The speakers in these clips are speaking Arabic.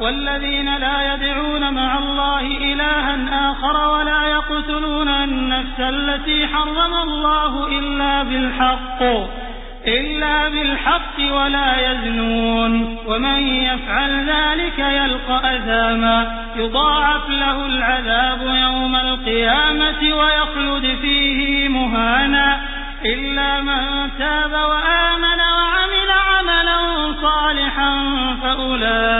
وَالَّذِينَ لَا يَدْعُونَ مَعَ اللَّهِ إِلَٰهًا آخَرَ وَلَا يَقْتُلُونَ النَّفْسَ الَّتِي حَرَّمَ اللَّهُ إِلَّا بِالْحَقِّ وَلَا يَزْنُونَ ۚ. وَمَن يَفْعَلْ ذَٰلِكَ يَلْقَ أَثَامًا. يُضَاعَفْ لَهُ الْعَذَابُ يَوْمَ الْقِيَامَةِ وَيَخْلُدْ فِيهِ مُهَانًا. إِلَّا مَن تَابَ وَآمَنَ وَعَمِلَ عَمَلًا صَالِحًا فَأُولَٰئِكَ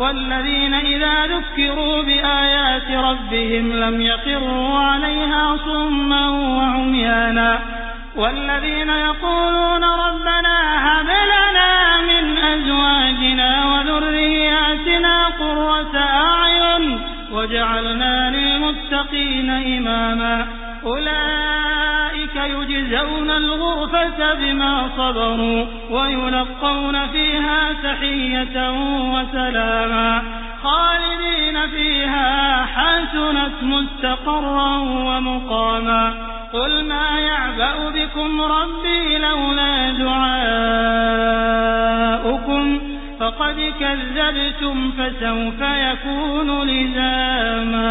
وَالَّذِينَ إِذَا ذُكِّرُوا بِآيَاتِ رَبِّهِمْ لَمْ يَخِرُّوا عَلَيْهَا صُمًّا وَعُمْيَانًا وَالَّذِينَ يَقُولُونَ رَبَّنَا هَبْ لَنَا مِنْ أَزْوَاجِنَا وَذُرِّيَّاتِنَا قُرَّةَ أَعْيُنٍ وَاجْعَلْنَا لِلْمُتَّقِينَ إِمَامًا أُولَٰئِكَ يُجْزَوْنَ الْغُرْفَةَ بِمَا صَبَرُوا وَيُلَقَّوْنَ فِيهَا تَحِيَّةً وَسَلَامًا خَالِدِينَ فِيهَا حَسُنَتْ مُسْتَقَرًّا وَمُقَامًا قُلْ مَا يَعْبَأُ بِكُمْ رَبِّي لَوْلَا دُعَاؤُكُمْ فَقَدْ كَذَّبْتُمْ فَسَوْفَ يَكُونُ لِزَامًا